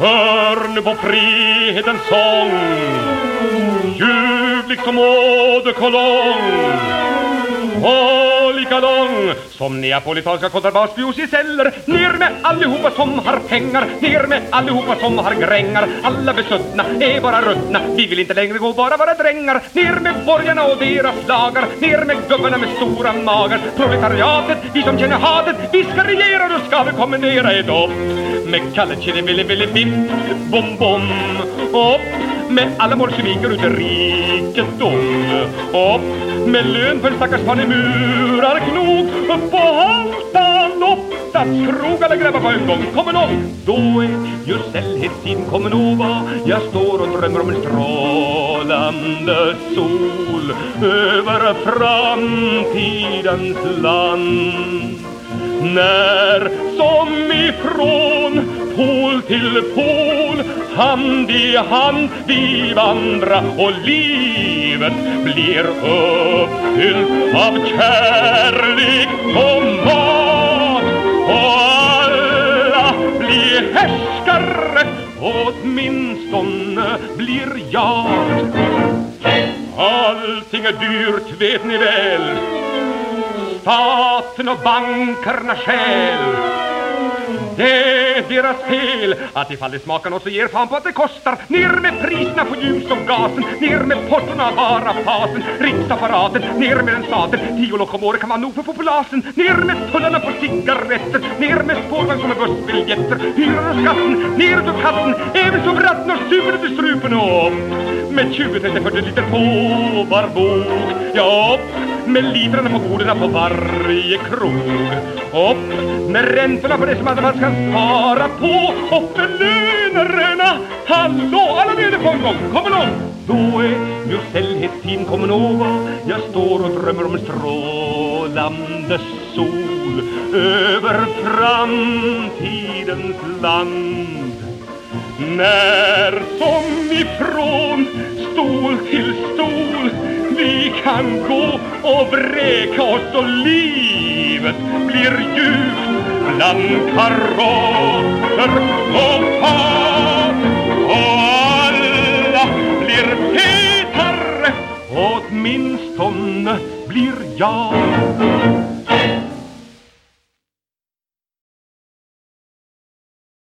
Hör nu på frihetens sång Ljuvlig som åderkolong och lika lång som neapolitanska kontrabasfiosi-celler Ner med allihopa som har pengar Ner med allihopa som har grängar. Alla besuttna är bara ruttna Vi vill inte längre gå bara vara drängar. Ner med borgarna och deras lagar Ner med gubbarna med stora magar. Proletariatet, vi som känner hatet Vi ska regera, då ska vi kommendera ett upp Med Kalle Chili Billy Billy Bim Bom Bom. Upp med alla bolsjeviker ut i rikedom Upp med lön för stackars panemurar knog Upp på haltan upp stadskrog alla grabbar på en gång. Kommer någon, då är just sällhetstiden kommer nog va Jag står och drömmer om en strålande sol Över framtidens land när som ifrån pol till pol hand i hand vi vandra och livet blir uppfyllt av kärlek och mat. Och alla blir härskare åtminstone blir jag. Allting är dyrt vet ni väl? Staten och bankerna själ. det är deras fel att ifall det smakar något så ger fan på att det kostar. Ner med priserna på ljus och gasen Ner med portorna bara fasen. Riksapparaten, ner med den staten. Tio lock om året kan vara nog för populasen Ner med tullarna på cigaretter Ner med spårvagn som är bussbiljetter. Hyran och skatten, ner ur katten, Även som ratten och sugen till strupen. Upp Med 20, 30, 40 liter på var bok Ja, upp med litrarna på borden på varje krog. Upp med räntorna på det som man ska spara på. Upp med lönerna. Hallå, alla med på en gång, Kom igång! Då är ju sällhetstiden kommen over Jag står och drömmer om en strålande sol Över framtidens land. När som ifrån stol till stol kan gå och vräka oss och livet blir ljuvt bland karotter och fat och alla blir hetare åtminstone blir jag